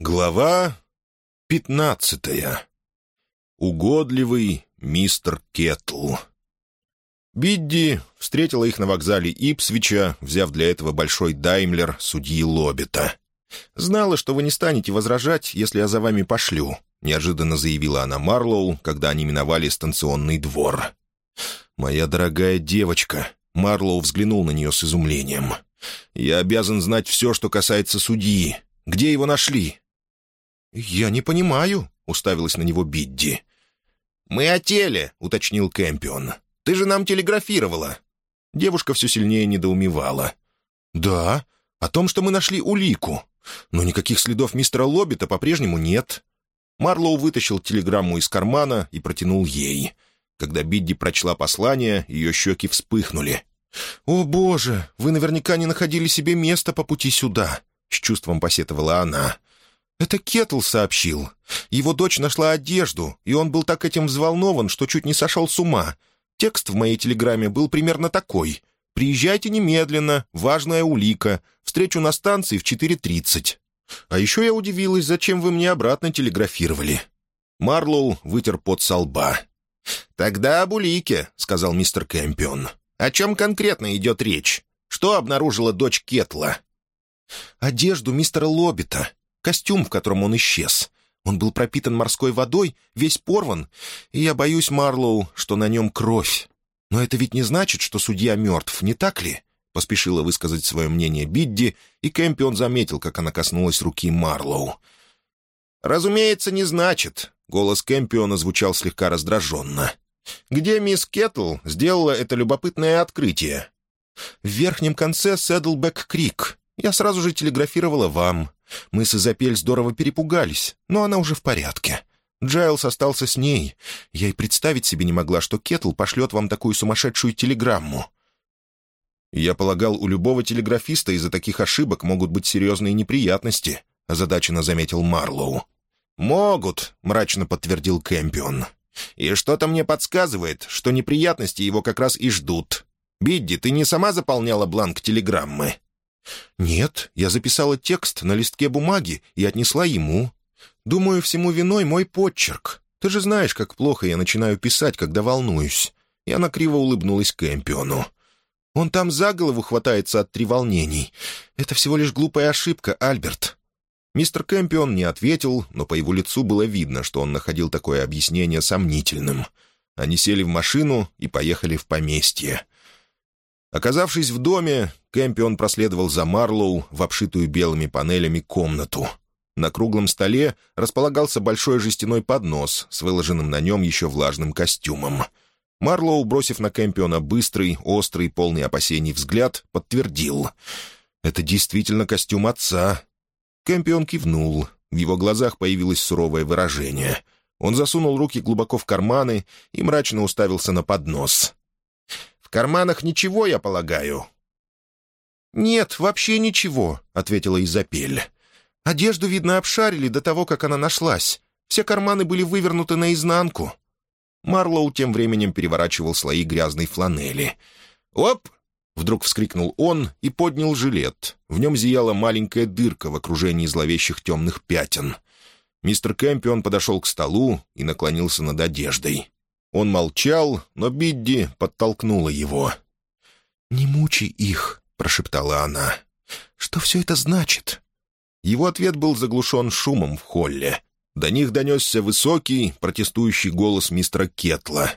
Глава пятнадцатая. Угодливый мистер Кетл. Бидди встретила их на вокзале Ипсвича, взяв для этого большой даймлер судьи Лоббита. «Знала, что вы не станете возражать, если я за вами пошлю», — неожиданно заявила она Марлоу, когда они миновали станционный двор. «Моя дорогая девочка», — Марлоу взглянул на нее с изумлением. «Я обязан знать все, что касается судьи. Где его нашли?» «Я не понимаю», — уставилась на него Бидди. «Мы о теле», — уточнил Кэмпион. «Ты же нам телеграфировала». Девушка все сильнее недоумевала. «Да, о том, что мы нашли улику. Но никаких следов мистера Лоббита по-прежнему нет». Марлоу вытащил телеграмму из кармана и протянул ей. Когда Бидди прочла послание, ее щеки вспыхнули. «О, боже, вы наверняка не находили себе места по пути сюда», — с чувством посетовала она. «Это Кетл сообщил. Его дочь нашла одежду, и он был так этим взволнован, что чуть не сошел с ума. Текст в моей телеграмме был примерно такой. «Приезжайте немедленно, важная улика. Встречу на станции в 4.30». А еще я удивилась, зачем вы мне обратно телеграфировали. Марлоу вытер пот со лба. «Тогда об улике», — сказал мистер Кэмпион. «О чем конкретно идет речь? Что обнаружила дочь Кетла?» «Одежду мистера Лоббита костюм, в котором он исчез. Он был пропитан морской водой, весь порван, и я боюсь, Марлоу, что на нем кровь. Но это ведь не значит, что судья мертв, не так ли?» Поспешила высказать свое мнение Бидди, и Кэмпион заметил, как она коснулась руки Марлоу. «Разумеется, не значит», — голос Кэмпиона звучал слегка раздраженно. «Где мисс Кеттл сделала это любопытное открытие?» «В верхнем конце Седлбэк-Крик. Я сразу же телеграфировала вам. Мы с Изабель здорово перепугались, но она уже в порядке. Джайлс остался с ней. Я и представить себе не могла, что Кеттл пошлет вам такую сумасшедшую телеграмму. Я полагал, у любого телеграфиста из-за таких ошибок могут быть серьезные неприятности, озадаченно заметил Марлоу. «Могут», — мрачно подтвердил Кэмпион. «И что-то мне подсказывает, что неприятности его как раз и ждут. Бидди, ты не сама заполняла бланк телеграммы?» «Нет, я записала текст на листке бумаги и отнесла ему. Думаю, всему виной мой подчерк. Ты же знаешь, как плохо я начинаю писать, когда волнуюсь». И она криво улыбнулась Кэмпиону. «Он там за голову хватается от треволнений. Это всего лишь глупая ошибка, Альберт». Мистер Кэмпион не ответил, но по его лицу было видно, что он находил такое объяснение сомнительным. Они сели в машину и поехали в поместье. Оказавшись в доме, Кэмпион проследовал за Марлоу в обшитую белыми панелями комнату. На круглом столе располагался большой жестяной поднос с выложенным на нем еще влажным костюмом. Марлоу, бросив на Кэмпиона быстрый, острый, полный опасений взгляд, подтвердил. «Это действительно костюм отца». Кэмпион кивнул. В его глазах появилось суровое выражение. Он засунул руки глубоко в карманы и мрачно уставился на поднос карманах ничего, я полагаю?» «Нет, вообще ничего», — ответила Изапель. «Одежду, видно, обшарили до того, как она нашлась. Все карманы были вывернуты наизнанку». Марлоу тем временем переворачивал слои грязной фланели. «Оп!» — вдруг вскрикнул он и поднял жилет. В нем зияла маленькая дырка в окружении зловещих темных пятен. Мистер Кэмпион подошел к столу и наклонился над одеждой. Он молчал, но Бидди подтолкнула его. «Не мучай их», — прошептала она. «Что все это значит?» Его ответ был заглушен шумом в холле. До них донесся высокий, протестующий голос мистера Кетла.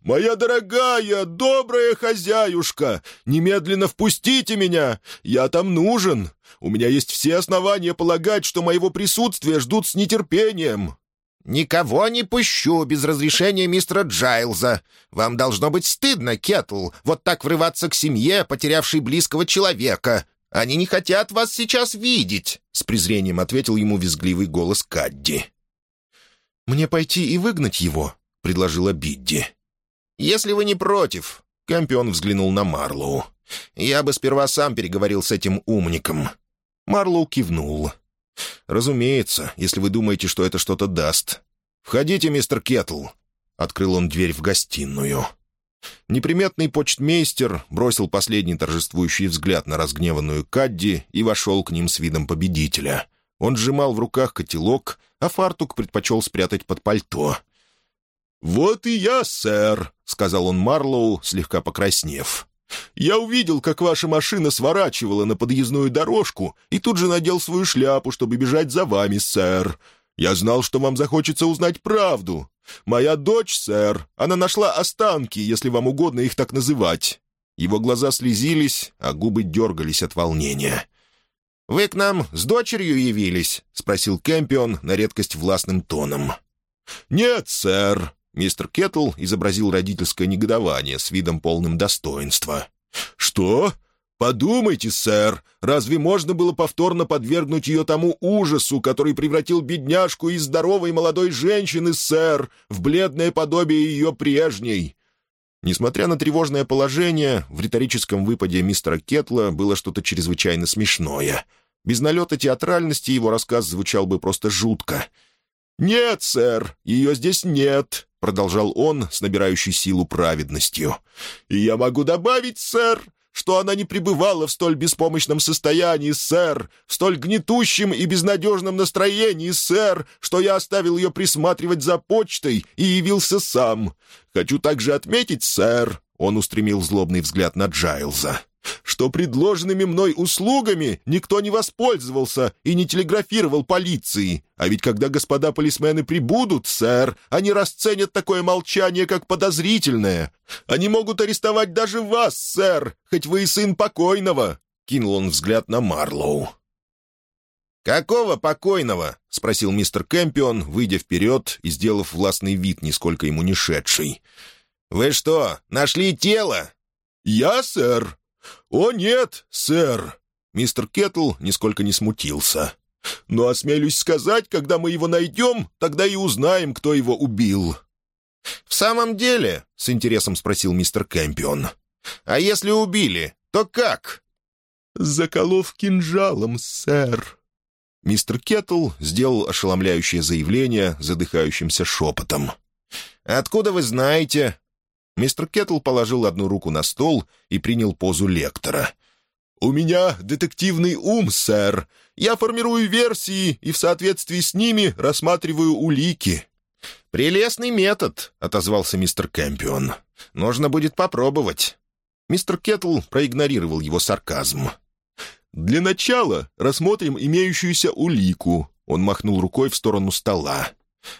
«Моя дорогая, добрая хозяюшка, немедленно впустите меня! Я там нужен! У меня есть все основания полагать, что моего присутствия ждут с нетерпением!» «Никого не пущу без разрешения мистера Джайлза. Вам должно быть стыдно, Кетл, вот так врываться к семье, потерявшей близкого человека. Они не хотят вас сейчас видеть», — с презрением ответил ему визгливый голос Кадди. «Мне пойти и выгнать его», — предложила Бидди. «Если вы не против», — Кампион взглянул на Марлоу. «Я бы сперва сам переговорил с этим умником». Марлоу кивнул. «Разумеется, если вы думаете, что это что-то даст. Входите, мистер Кетл». Открыл он дверь в гостиную. Неприметный почтмейстер бросил последний торжествующий взгляд на разгневанную Кадди и вошел к ним с видом победителя. Он сжимал в руках котелок, а фартук предпочел спрятать под пальто. «Вот и я, сэр», — сказал он Марлоу, слегка покраснев. «Я увидел, как ваша машина сворачивала на подъездную дорожку и тут же надел свою шляпу, чтобы бежать за вами, сэр. Я знал, что вам захочется узнать правду. Моя дочь, сэр, она нашла останки, если вам угодно их так называть». Его глаза слезились, а губы дергались от волнения. «Вы к нам с дочерью явились?» — спросил Кэмпион на редкость властным тоном. «Нет, сэр», Мистер Кеттл изобразил родительское негодование с видом полным достоинства. «Что? Подумайте, сэр, разве можно было повторно подвергнуть ее тому ужасу, который превратил бедняжку из здоровой молодой женщины, сэр, в бледное подобие ее прежней?» Несмотря на тревожное положение, в риторическом выпаде мистера Кетла было что-то чрезвычайно смешное. Без налета театральности его рассказ звучал бы просто жутко. «Нет, сэр, ее здесь нет продолжал он с набирающей силу праведностью. «И я могу добавить, сэр, что она не пребывала в столь беспомощном состоянии, сэр, в столь гнетущем и безнадежном настроении, сэр, что я оставил ее присматривать за почтой и явился сам. Хочу также отметить, сэр, он устремил злобный взгляд на Джайлза что предложенными мной услугами никто не воспользовался и не телеграфировал полиции. А ведь когда господа полисмены прибудут, сэр, они расценят такое молчание как подозрительное. Они могут арестовать даже вас, сэр, хоть вы и сын покойного», — кинул он взгляд на Марлоу. «Какого покойного?» — спросил мистер Кэмпион, выйдя вперед и сделав властный вид, нисколько ему не шедший. «Вы что, нашли тело?» «Я, сэр», «О, нет, сэр!» Мистер Кеттл нисколько не смутился. «Но осмелюсь сказать, когда мы его найдем, тогда и узнаем, кто его убил». «В самом деле?» — с интересом спросил мистер Кэмпион. «А если убили, то как?» «Заколов кинжалом, сэр». Мистер Кеттл сделал ошеломляющее заявление задыхающимся шепотом. «Откуда вы знаете?» Мистер Кеттл положил одну руку на стол и принял позу лектора. «У меня детективный ум, сэр. Я формирую версии и в соответствии с ними рассматриваю улики». «Прелестный метод», — отозвался мистер Кэмпион. «Нужно будет попробовать». Мистер Кеттл проигнорировал его сарказм. «Для начала рассмотрим имеющуюся улику». Он махнул рукой в сторону стола.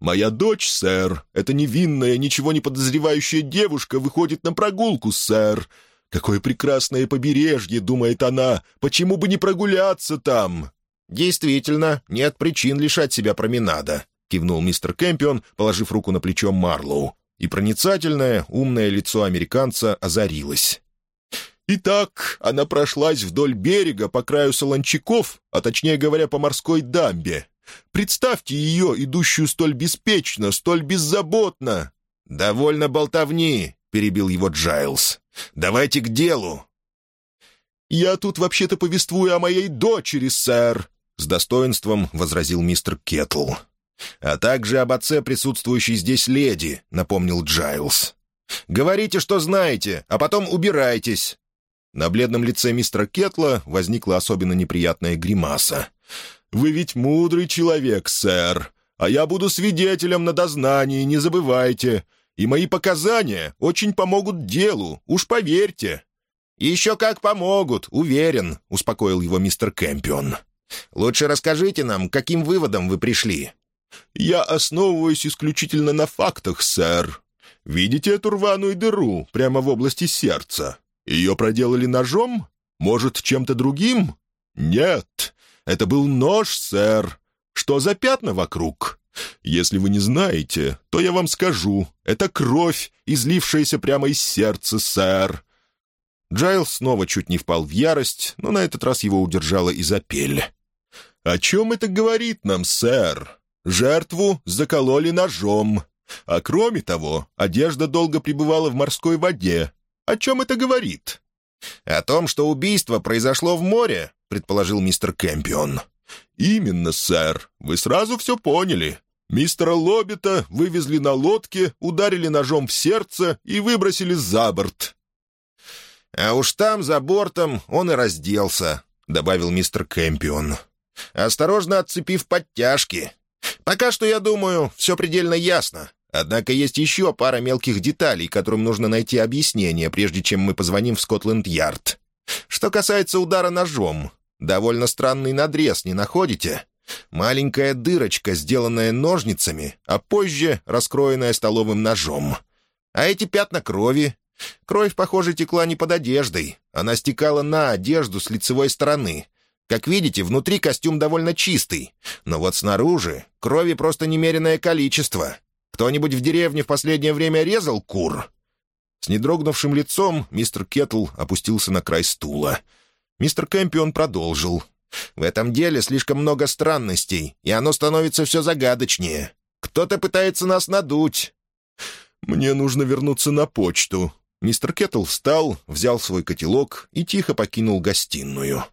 «Моя дочь, сэр, эта невинная, ничего не подозревающая девушка выходит на прогулку, сэр. Какое прекрасное побережье, — думает она, — почему бы не прогуляться там?» «Действительно, нет причин лишать себя променада», — кивнул мистер Кэмпион, положив руку на плечо Марлоу. И проницательное, умное лицо американца озарилось. «Итак, она прошлась вдоль берега по краю солончаков, а точнее говоря, по морской дамбе. Представьте ее, идущую столь беспечно, столь беззаботно!» «Довольно болтовни!» — перебил его Джайлз. «Давайте к делу!» «Я тут вообще-то повествую о моей дочери, сэр!» — с достоинством возразил мистер Кеттл. «А также об отце присутствующей здесь леди», — напомнил Джайлз. «Говорите, что знаете, а потом убирайтесь». На бледном лице мистера Кетла возникла особенно неприятная гримаса. «Вы ведь мудрый человек, сэр, а я буду свидетелем на дознании, не забывайте. И мои показания очень помогут делу, уж поверьте». «Еще как помогут, уверен», — успокоил его мистер Кэмпион. «Лучше расскажите нам, каким выводом вы пришли». «Я основываюсь исключительно на фактах, сэр. Видите эту рваную дыру прямо в области сердца? Ее проделали ножом? Может, чем-то другим? Нет. Это был нож, сэр. Что за пятна вокруг? Если вы не знаете, то я вам скажу. Это кровь, излившаяся прямо из сердца, сэр». Джайл снова чуть не впал в ярость, но на этот раз его удержала Изапель. «О чем это говорит нам, сэр? Жертву закололи ножом. А кроме того, одежда долго пребывала в морской воде. О чем это говорит?» «О том, что убийство произошло в море», — предположил мистер Кэмпион. «Именно, сэр. Вы сразу все поняли. Мистера Лоббита вывезли на лодке, ударили ножом в сердце и выбросили за борт». «А уж там, за бортом, он и разделся», — добавил мистер Кэмпион. осторожно отцепив подтяжки. Пока что, я думаю, все предельно ясно. Однако есть еще пара мелких деталей, которым нужно найти объяснение, прежде чем мы позвоним в Скотланд-Ярд. Что касается удара ножом, довольно странный надрез, не находите? Маленькая дырочка, сделанная ножницами, а позже раскроенная столовым ножом. А эти пятна крови? Кровь, похоже, текла не под одеждой. Она стекала на одежду с лицевой стороны. Как видите, внутри костюм довольно чистый. Но вот снаружи крови просто немеренное количество. Кто-нибудь в деревне в последнее время резал кур?» С недрогнувшим лицом мистер Кеттл опустился на край стула. Мистер Кэмпион продолжил. «В этом деле слишком много странностей, и оно становится все загадочнее. Кто-то пытается нас надуть». «Мне нужно вернуться на почту». Мистер Кеттл встал, взял свой котелок и тихо покинул гостиную.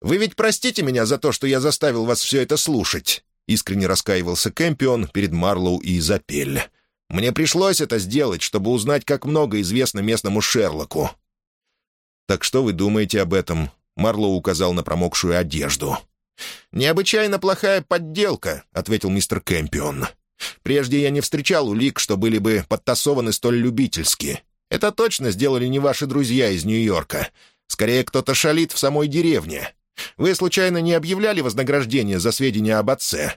«Вы ведь простите меня за то, что я заставил вас все это слушать?» Искренне раскаивался Кэмпион перед Марлоу и Изапель. «Мне пришлось это сделать, чтобы узнать, как много известно местному Шерлоку». «Так что вы думаете об этом?» Марлоу указал на промокшую одежду. «Необычайно плохая подделка», — ответил мистер Кэмпион. «Прежде я не встречал улик, что были бы подтасованы столь любительски. Это точно сделали не ваши друзья из Нью-Йорка. Скорее, кто-то шалит в самой деревне. Вы, случайно, не объявляли вознаграждение за сведения об отце?»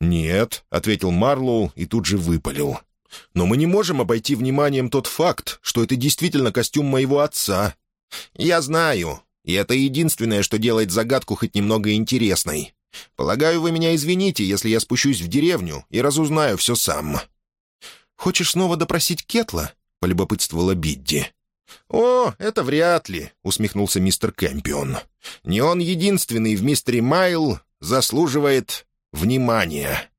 «Нет», — ответил Марлоу и тут же выпалил. «Но мы не можем обойти вниманием тот факт, что это действительно костюм моего отца». «Я знаю, и это единственное, что делает загадку хоть немного интересной. Полагаю, вы меня извините, если я спущусь в деревню и разузнаю все сам». «Хочешь снова допросить Кетла?» — полюбопытствовала Бидди. «О, это вряд ли», — усмехнулся мистер Кэмпион. «Не он единственный в мистере Майл заслуживает внимания».